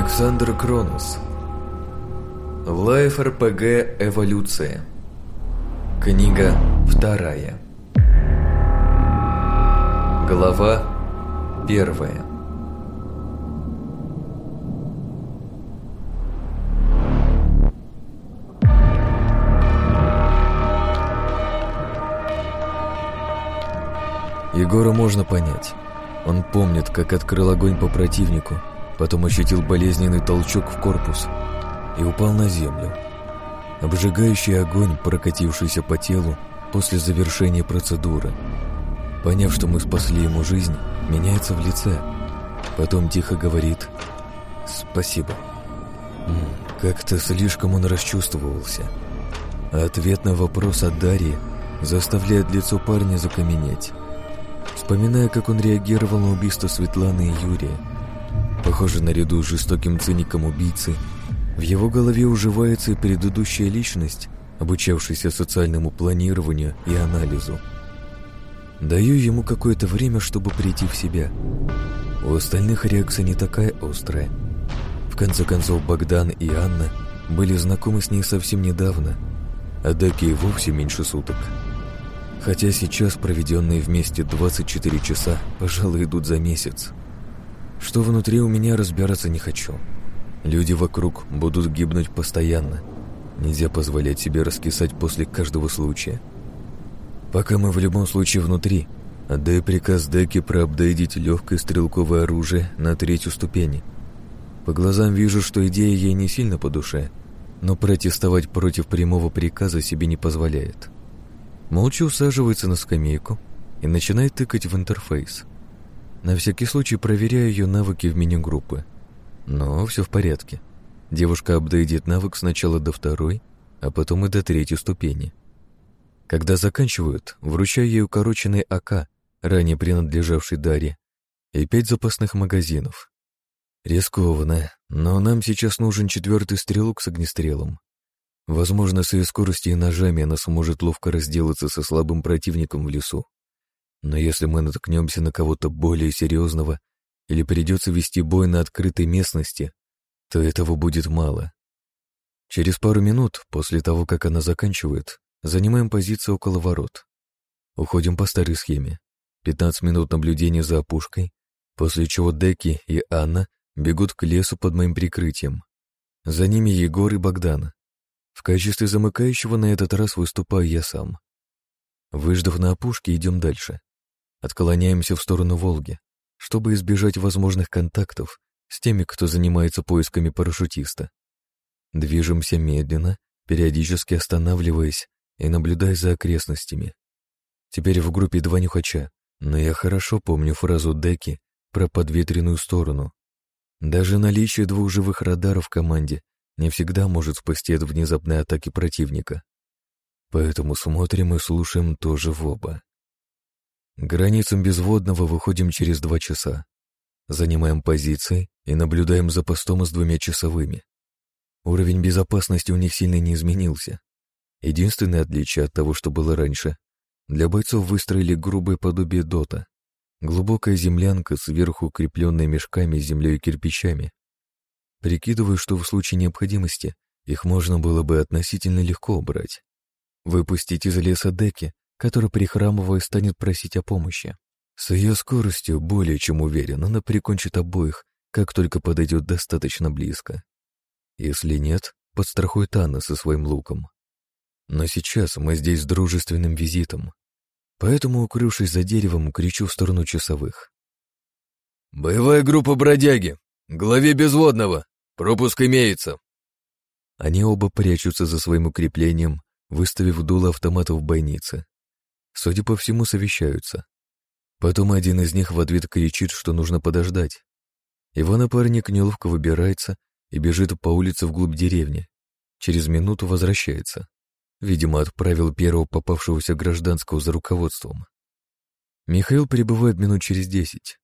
Александр Кронус Live RPG Эволюция. Книга вторая. Глава первая. Егора можно понять. Он помнит, как открыл огонь по противнику, потом ощутил болезненный толчок в корпус и упал на землю. Обжигающий огонь, прокатившийся по телу после завершения процедуры. Поняв, что мы спасли ему жизнь, меняется в лице. Потом тихо говорит «Спасибо». Как-то слишком он расчувствовался. А ответ на вопрос от Дарьи заставляет лицо парня закаменеть. Вспоминая, как он реагировал на убийство Светланы и Юрия, Похоже, наряду с жестоким циником убийцы, в его голове уживается и предыдущая личность, обучавшаяся социальному планированию и анализу. Даю ему какое-то время, чтобы прийти в себя. У остальных реакция не такая острая. В конце концов, Богдан и Анна были знакомы с ней совсем недавно, а Даки и вовсе меньше суток. Хотя сейчас проведенные вместе 24 часа, пожалуй, идут за месяц. Что внутри у меня разбираться не хочу. Люди вокруг будут гибнуть постоянно. Нельзя позволять себе раскисать после каждого случая. Пока мы в любом случае внутри, отдай приказ Деки проапдейдить легкое стрелковое оружие на третью ступени. По глазам вижу, что идея ей не сильно по душе, но протестовать против прямого приказа себе не позволяет. Молча усаживается на скамейку и начинает тыкать в интерфейс. На всякий случай проверяю ее навыки в меню-группы. Но все в порядке. Девушка апдейдит навык сначала до второй, а потом и до третьей ступени. Когда заканчивают, вручаю ей укороченный АК, ранее принадлежавший Дарье, и пять запасных магазинов. Рискованно, но нам сейчас нужен четвертый стрелок с огнестрелом. Возможно, с ее скоростью и ножами она сможет ловко разделаться со слабым противником в лесу. Но если мы наткнемся на кого-то более серьезного или придется вести бой на открытой местности, то этого будет мало. Через пару минут, после того, как она заканчивает, занимаем позицию около ворот. Уходим по старой схеме. 15 минут наблюдения за опушкой, после чего Деки и Анна бегут к лесу под моим прикрытием. За ними Егор и Богдан. В качестве замыкающего на этот раз выступаю я сам. Выждав на опушке, идем дальше. Отклоняемся в сторону Волги, чтобы избежать возможных контактов с теми, кто занимается поисками парашютиста. Движемся медленно, периодически останавливаясь и наблюдая за окрестностями. Теперь в группе два нюхача, но я хорошо помню фразу Деки про подветренную сторону. Даже наличие двух живых радаров в команде не всегда может спасти от внезапной атаки противника. Поэтому смотрим и слушаем тоже в оба. Границам безводного выходим через два часа. Занимаем позиции и наблюдаем за постом с двумя часовыми. Уровень безопасности у них сильно не изменился. Единственное отличие от того, что было раньше, для бойцов выстроили грубое подобие дота. Глубокая землянка, сверху укрепленная мешками землей и кирпичами. Прикидываю, что в случае необходимости их можно было бы относительно легко убрать. Выпустить из леса деки который, прихрамывая, станет просить о помощи. С ее скоростью, более чем уверен, она прикончит обоих, как только подойдет достаточно близко. Если нет, подстрахует Анна со своим луком. Но сейчас мы здесь с дружественным визитом, поэтому, укрывшись за деревом, кричу в сторону часовых. «Боевая группа бродяги! Главе безводного! Пропуск имеется!» Они оба прячутся за своим укреплением, выставив дуло автомата в бойнице. Судя по всему, совещаются. Потом один из них в ответ кричит, что нужно подождать. Его напарник неловко выбирается и бежит по улице вглубь деревни. Через минуту возвращается. Видимо, отправил первого попавшегося гражданского за руководством. Михаил прибывает минут через десять.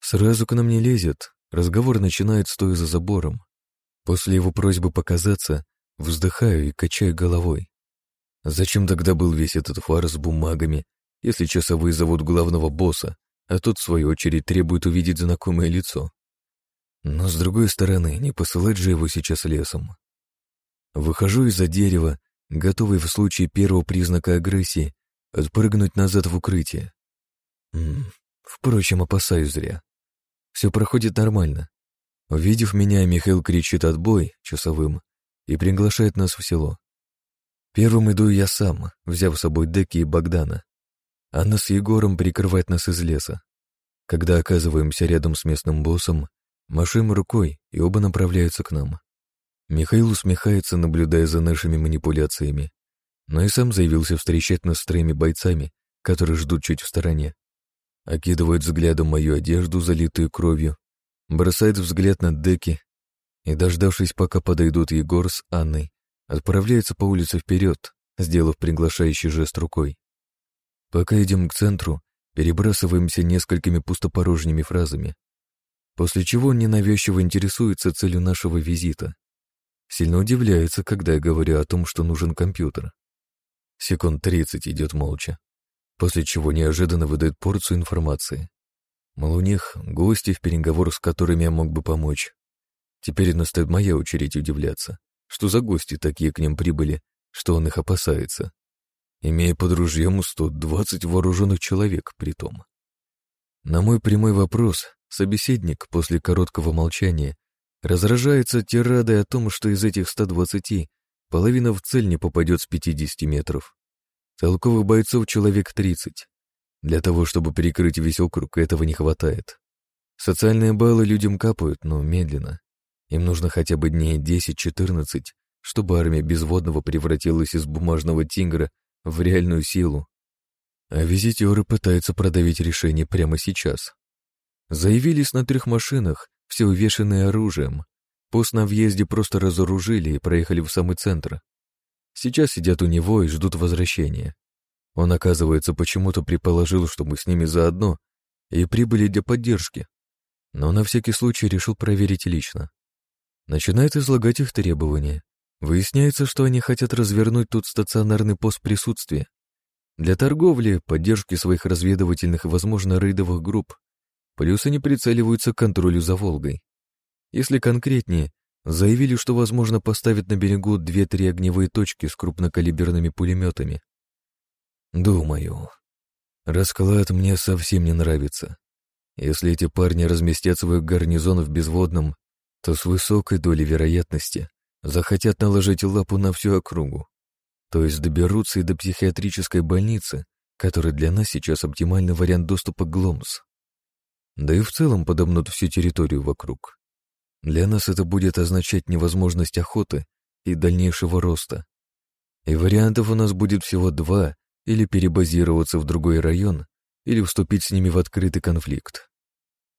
Сразу к нам не лезет, разговор начинает стоя за забором. После его просьбы показаться, вздыхаю и качаю головой. Зачем тогда был весь этот фарс с бумагами, если часовые зовут главного босса, а тот, в свою очередь, требует увидеть знакомое лицо? Но, с другой стороны, не посылать же его сейчас лесом. Выхожу из-за дерева, готовый в случае первого признака агрессии отпрыгнуть назад в укрытие. М -м, впрочем, опасаюсь зря. Все проходит нормально. Увидев меня, Михаил кричит «отбой» часовым и приглашает нас в село. Первым иду я сам, взяв с собой Деки и Богдана. Анна с Егором прикрывает нас из леса. Когда оказываемся рядом с местным боссом, машем рукой, и оба направляются к нам. Михаил усмехается, наблюдая за нашими манипуляциями, но и сам заявился встречать нас с троими бойцами, которые ждут чуть в стороне. Окидывает взглядом мою одежду, залитую кровью, бросает взгляд на деки и, дождавшись, пока подойдут Егор с Анной, отправляется по улице вперед, сделав приглашающий жест рукой. Пока идем к центру, перебрасываемся несколькими пустопорожними фразами, после чего ненавязчиво интересуется целью нашего визита. Сильно удивляется, когда я говорю о том, что нужен компьютер. Секунд тридцать идет молча, после чего неожиданно выдает порцию информации. Мол, у них гости, в переговорах с которыми я мог бы помочь. Теперь настает моя очередь удивляться, что за гости такие к ним прибыли, что он их опасается, имея под ружьем 120 вооруженных человек при том. На мой прямой вопрос собеседник после короткого молчания разражается тирадой о том, что из этих 120 половина в цель не попадет с 50 метров. Толковых бойцов человек 30. Для того, чтобы перекрыть весь округ, этого не хватает. Социальные баллы людям капают, но медленно. Им нужно хотя бы дней 10-14, чтобы армия безводного превратилась из бумажного тигра в реальную силу. А визитеры пытаются продавить решение прямо сейчас. Заявились на трех машинах, все увешанные оружием. Пост на въезде просто разоружили и проехали в самый центр. Сейчас сидят у него и ждут возвращения. Он, оказывается, почему-то предположил, что мы с ними заодно, и прибыли для поддержки. Но на всякий случай решил проверить лично. Начинает излагать их требования. Выясняется, что они хотят развернуть тут стационарный пост присутствия. Для торговли, поддержки своих разведывательных и, возможно, рейдовых групп. Плюс они прицеливаются к контролю за Волгой. Если конкретнее, заявили, что, возможно, поставят на берегу две-три огневые точки с крупнокалиберными пулеметами. Думаю. Расклад мне совсем не нравится. Если эти парни разместят свой гарнизон в безводном, то с высокой долей вероятности захотят наложить лапу на всю округу. То есть доберутся и до психиатрической больницы, которая для нас сейчас оптимальный вариант доступа к Гломс. Да и в целом подомнут всю территорию вокруг. Для нас это будет означать невозможность охоты и дальнейшего роста. И вариантов у нас будет всего два, или перебазироваться в другой район, или вступить с ними в открытый конфликт.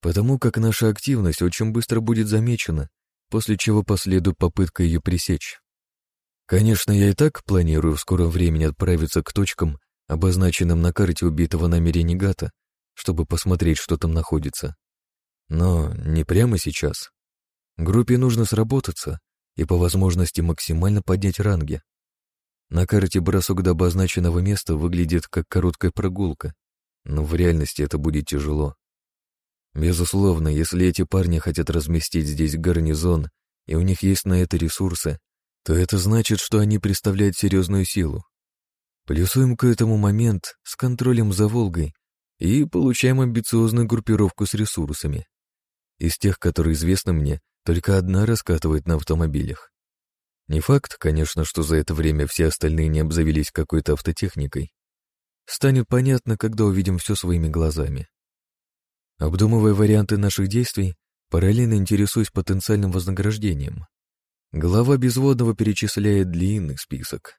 Потому как наша активность очень быстро будет замечена, после чего последует попытка ее пресечь. Конечно, я и так планирую в скором времени отправиться к точкам, обозначенным на карте убитого нами ренегата, чтобы посмотреть, что там находится. Но не прямо сейчас. Группе нужно сработаться и по возможности максимально поднять ранги. На карте бросок до обозначенного места выглядит как короткая прогулка, но в реальности это будет тяжело. Безусловно, если эти парни хотят разместить здесь гарнизон, и у них есть на это ресурсы, то это значит, что они представляют серьезную силу. Плюсуем к этому момент с контролем за Волгой и получаем амбициозную группировку с ресурсами. Из тех, которые известны мне, только одна раскатывает на автомобилях. Не факт, конечно, что за это время все остальные не обзавелись какой-то автотехникой. Станет понятно, когда увидим все своими глазами. Обдумывая варианты наших действий, параллельно интересуюсь потенциальным вознаграждением. Глава безводного перечисляет длинный список.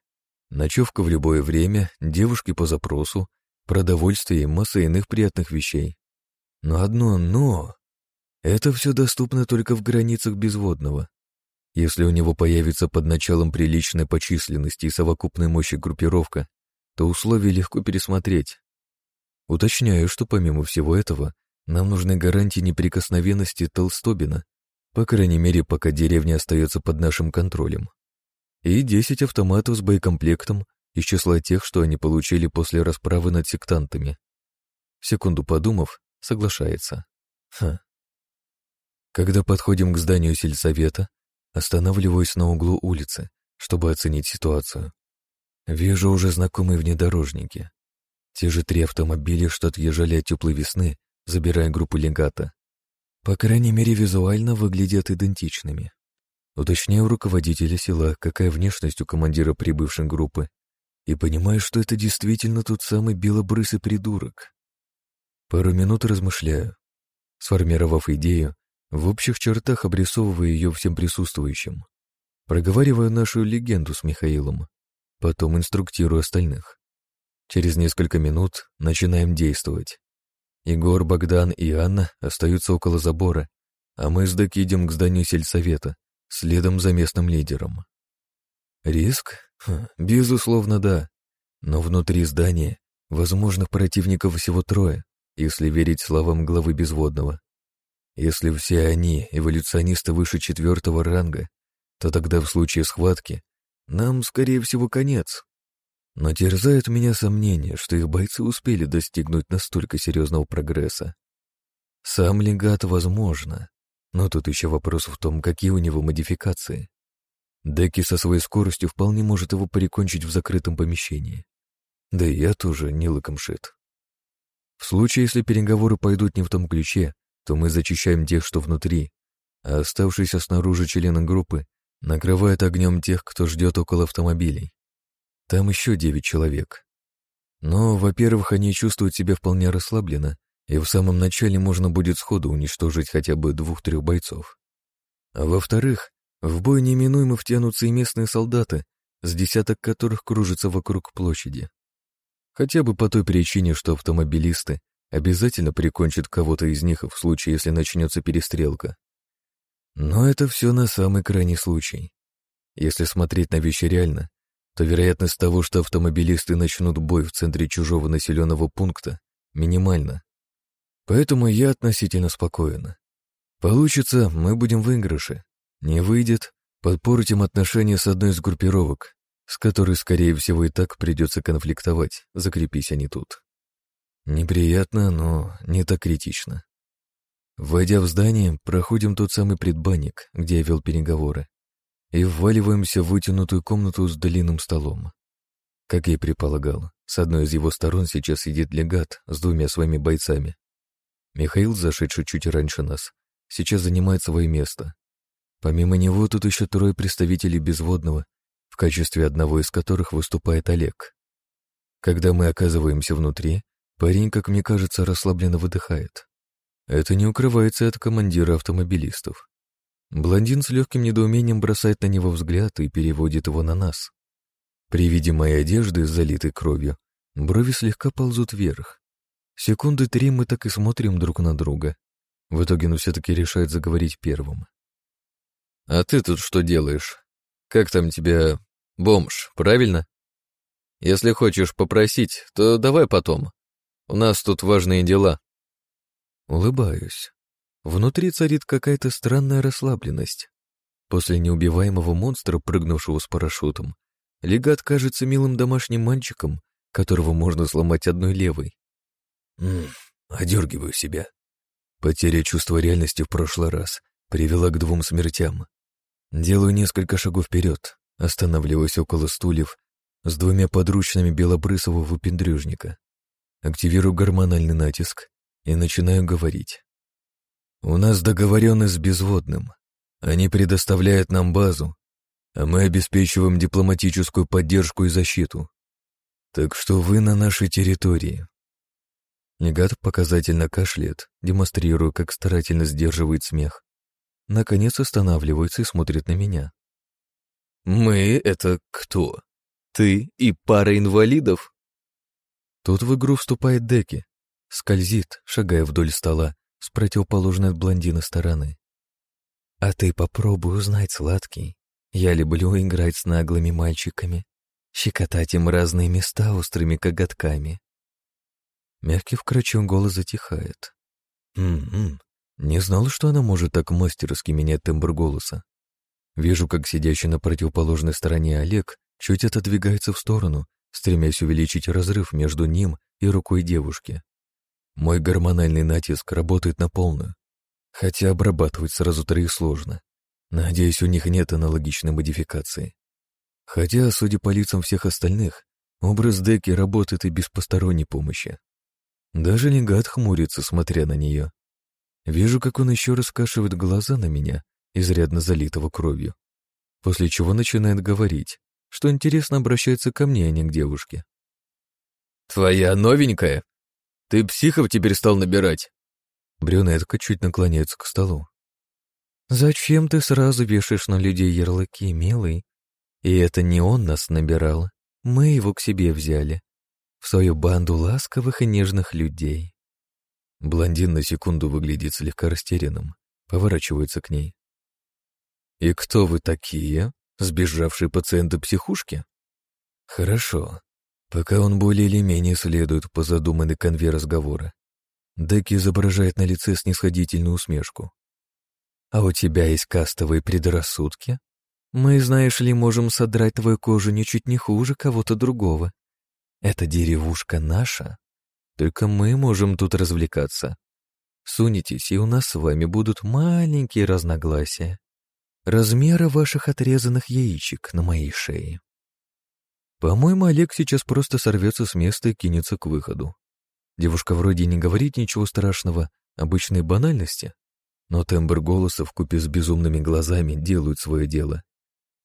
Ночевка в любое время, девушки по запросу, продовольствие и масса иных приятных вещей. Но одно «но» — это все доступно только в границах безводного. Если у него появится под началом приличной по численности и совокупной мощи группировка, то условия легко пересмотреть. Уточняю, что помимо всего этого, нам нужны гарантии неприкосновенности Толстобина, по крайней мере, пока деревня остается под нашим контролем. И 10 автоматов с боекомплектом из числа тех, что они получили после расправы над сектантами. Секунду подумав, соглашается. Ха, Когда подходим к зданию сельсовета, останавливаюсь на углу улицы, чтобы оценить ситуацию. Вижу уже знакомые внедорожники. Те же три автомобиля, что отъезжали от теплой весны, забирая группу легата. По крайней мере, визуально выглядят идентичными. Уточняю руководителя села, какая внешность у командира прибывшей группы, и понимаю, что это действительно тот самый белобрысый придурок. Пару минут размышляю. Сформировав идею, в общих чертах обрисовывая ее всем присутствующим. Проговариваю нашу легенду с Михаилом, потом инструктирую остальных. Через несколько минут начинаем действовать. Егор, Богдан и Анна остаются около забора, а мы с Даки идем к зданию сельсовета, следом за местным лидером. Риск? Ха, безусловно, да. Но внутри здания возможных противников всего трое, если верить словам главы Безводного. Если все они эволюционисты выше четвертого ранга, то тогда в случае схватки нам, скорее всего, конец. Но терзает меня сомнение, что их бойцы успели достигнуть настолько серьезного прогресса. Сам легат возможно, но тут еще вопрос в том, какие у него модификации. Деки со своей скоростью вполне может его прикончить в закрытом помещении. Да и я тоже не лыкомшит. В случае, если переговоры пойдут не в том ключе, то мы зачищаем тех, что внутри, а оставшиеся снаружи члены группы накрывают огнем тех, кто ждет около автомобилей. Там еще девять человек. Но, во-первых, они чувствуют себя вполне расслабленно, и в самом начале можно будет сходу уничтожить хотя бы двух-трех бойцов. А во-вторых, в бой неминуемо втянутся и местные солдаты, с десяток которых кружится вокруг площади. Хотя бы по той причине, что автомобилисты обязательно прикончат кого-то из них в случае, если начнется перестрелка. Но это все на самый крайний случай. Если смотреть на вещи реально, то вероятность того, что автомобилисты начнут бой в центре чужого населенного пункта, минимальна. Поэтому я относительно спокоен. Получится, мы будем в выигрыше. Не выйдет, подпортим отношения с одной из группировок, с которой, скорее всего, и так придется конфликтовать, закрепись они тут. Неприятно, но не так критично. Войдя в здание, проходим тот самый предбанник, где я вел переговоры, и вваливаемся в вытянутую комнату с длинным столом. Как я и предполагал, с одной из его сторон сейчас сидит легат с двумя своими бойцами. Михаил, зашедший чуть раньше нас, сейчас занимает свое место, Помимо него тут еще трое представителей безводного, в качестве одного из которых выступает Олег. Когда мы оказываемся внутри, парень, как мне кажется, расслабленно выдыхает. Это не укрывается от командира автомобилистов. Блондин с легким недоумением бросает на него взгляд и переводит его на нас. При виде моей одежды, залитой кровью, брови слегка ползут вверх. Секунды три мы так и смотрим друг на друга. В итоге он все-таки решает заговорить первым. А ты тут что делаешь? Как там тебя... Бомж, правильно? Если хочешь попросить, то давай потом. У нас тут важные дела. Улыбаюсь. Внутри царит какая-то странная расслабленность. После неубиваемого монстра, прыгнувшего с парашютом, легат кажется милым домашним мальчиком, которого можно сломать одной левой. Ммм, одергиваю себя. Потеря чувства реальности в прошлый раз привела к двум смертям. Делаю несколько шагов вперед, останавливаюсь около стульев с двумя подручными белобрысого выпендрюжника. Активирую гормональный натиск и начинаю говорить. «У нас договоренность с безводным. Они предоставляют нам базу, а мы обеспечиваем дипломатическую поддержку и защиту. Так что вы на нашей территории». Легат показательно кашляет, демонстрируя, как старательно сдерживает смех, наконец останавливается и смотрит на меня. «Мы — это кто? Ты и пара инвалидов?» Тут в игру вступает Деки, скользит, шагая вдоль стола, с противоположной от блондина стороны. «А ты попробуй узнать, сладкий. Я люблю играть с наглыми мальчиками, щекотать им разные места острыми коготками». Мягкий вкрадчивый голос затихает. «М-м, не знал, что она может так мастерски менять тембр голоса. Вижу, как сидящий на противоположной стороне Олег чуть отодвигается в сторону, стремясь увеличить разрыв между ним и рукой девушки. Мой гормональный натиск работает на полную. Хотя обрабатывать сразу троих сложно. Надеюсь, у них нет аналогичной модификации. Хотя, судя по лицам всех остальных, образ Деки работает и без посторонней помощи. Даже легат хмурится, смотря на нее. Вижу, как он еще раскашивает глаза на меня, изрядно залитого кровью, после чего начинает говорить, что интересно обращается ко мне, а не к девушке. «Твоя новенькая? Ты психов теперь стал набирать?» Брюнетка чуть наклоняется к столу. «Зачем ты сразу вешаешь на людей ярлыки, милый? И это не он нас набирал, мы его к себе взяли, в свою банду ласковых и нежных людей». Блондин на секунду выглядит слегка растерянным, поворачивается к ней. «И кто вы такие? Сбежавшие пациенты психушки?» «Хорошо. Пока он более или менее следует по задуманной конве разговора. Деки изображает на лице снисходительную усмешку. «А у тебя есть кастовые предрассудки? Мы, знаешь ли, можем содрать твою кожу ничуть не хуже кого-то другого. Эта деревушка наша, только мы можем тут развлекаться. Сунетесь, и у нас с вами будут маленькие разногласия. Размера ваших отрезанных яичек на моей шее. По-моему, Олег сейчас просто сорвется с места и кинется к выходу. Девушка вроде не говорит ничего страшного, обычные банальности, но тембр голоса вкупе с безумными глазами делают свое дело.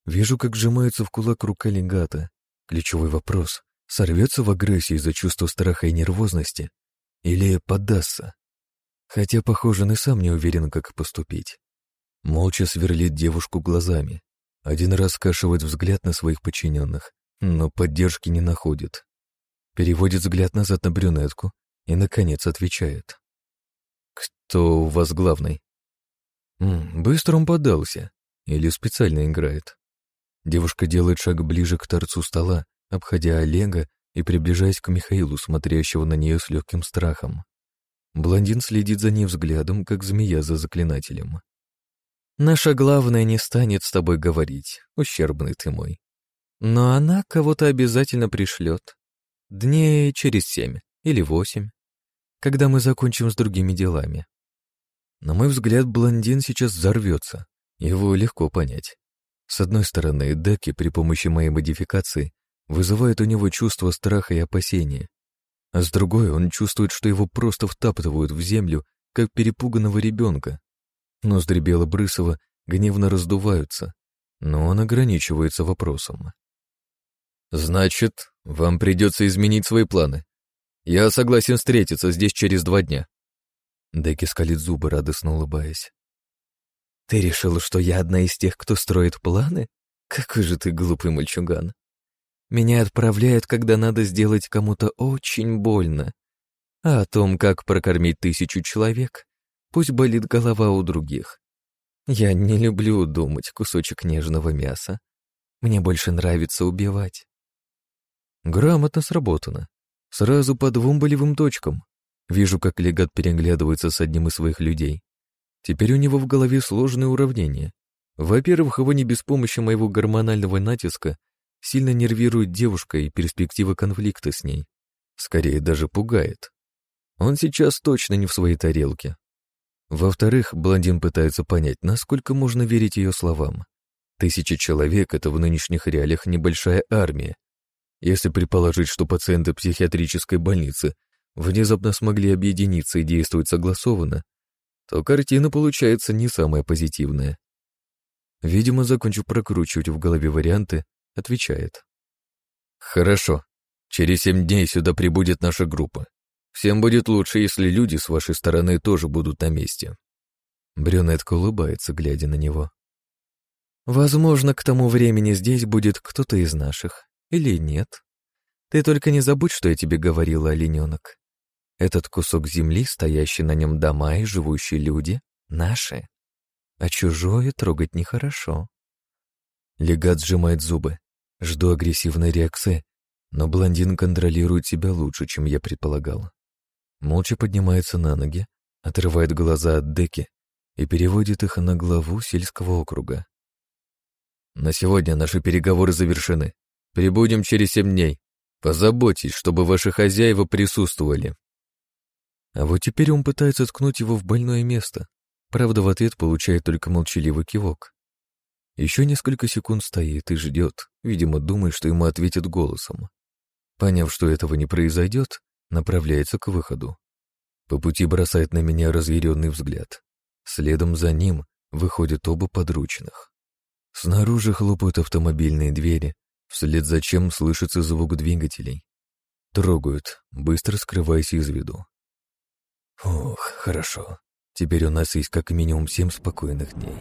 Вижу, как сжимается в кулак рука легата. Ключевой вопрос — сорвется в агрессии из-за чувства страха и нервозности или поддастся? Хотя, похоже, он и сам не уверен, как поступить. Молча сверлит девушку глазами. Один раз скашивает взгляд на своих подчиненных, но поддержки не находит. Переводит взгляд назад на брюнетку и, наконец, отвечает. «Кто у вас главный?» М «Быстро он подался. Или специально играет?» Девушка делает шаг ближе к торцу стола, обходя Олега и приближаясь к Михаилу, смотрящего на нее с легким страхом. Блондин следит за ней взглядом, как змея за заклинателем. «Наша главная не станет с тобой говорить, ущербный ты мой. Но она кого-то обязательно пришлет. Дней через семь или восемь, когда мы закончим с другими делами. На мой взгляд, блондин сейчас взорвется. Его легко понять. С одной стороны, Деки при помощи моей модификации вызывает у него чувство страха и опасения, а с другой он чувствует, что его просто втаптывают в землю, как перепуганного ребенка. Ноздри Белобрысова гневно раздуваются, но он ограничивается вопросом. «Значит, вам придется изменить свои планы. Я согласен встретиться здесь через два дня». Деки скалит зубы, радостно улыбаясь. «Ты решил, что я одна из тех, кто строит планы? Какой же ты глупый мальчуган. Меня отправляют, когда надо сделать кому-то очень больно. А о том, как прокормить тысячу человек, пусть болит голова у других. Я не люблю думать кусочек нежного мяса. Мне больше нравится убивать. Грамотно сработано. Сразу по двум болевым точкам. Вижу, как легат переглядывается с одним из своих людей. Теперь у него в голове сложное уравнение. Во-первых, его не без помощи моего гормонального натиска сильно нервирует девушка и перспектива конфликта с ней. Скорее, даже пугает. Он сейчас точно не в своей тарелке. Во-вторых, блондин пытается понять, насколько можно верить ее словам. Тысяча человек — это в нынешних реалиях небольшая армия, если предположить, что пациенты психиатрической больницы внезапно смогли объединиться и действовать согласованно, то картина получается не самая позитивная. Видимо, закончив прокручивать в голове варианты, отвечает. «Хорошо. Через семь дней сюда прибудет наша группа. Всем будет лучше, если люди с вашей стороны тоже будут на месте». Брюнетка улыбается, глядя на него. «Возможно, к тому времени здесь будет кто-то из наших или нет. Ты только не забудь, что я тебе говорила, олененок. Этот кусок земли, стоящий на нем дома и живущие люди, наши. А чужое трогать нехорошо. Легат сжимает зубы. Жду агрессивной реакции, но блондин контролирует себя лучше, чем я предполагал. Молча поднимается на ноги, отрывает глаза от деки и переводит их на главу сельского округа. «На сегодня наши переговоры завершены. Прибудем через семь дней. Позаботьтесь, чтобы ваши хозяева присутствовали. А вот теперь он пытается ткнуть его в больное место. Правда, в ответ получает только молчаливый кивок. Еще несколько секунд стоит и ждет, видимо, думает, что ему ответят голосом. Поняв, что этого не произойдет, направляется к выходу. По пути бросает на меня разъяренный взгляд. Следом за ним выходят оба подручных. Снаружи хлопают автомобильные двери, вслед за чем слышится звук двигателей. Трогают, быстро скрываясь из виду. Ох, хорошо. Теперь у нас есть как минимум семь спокойных дней.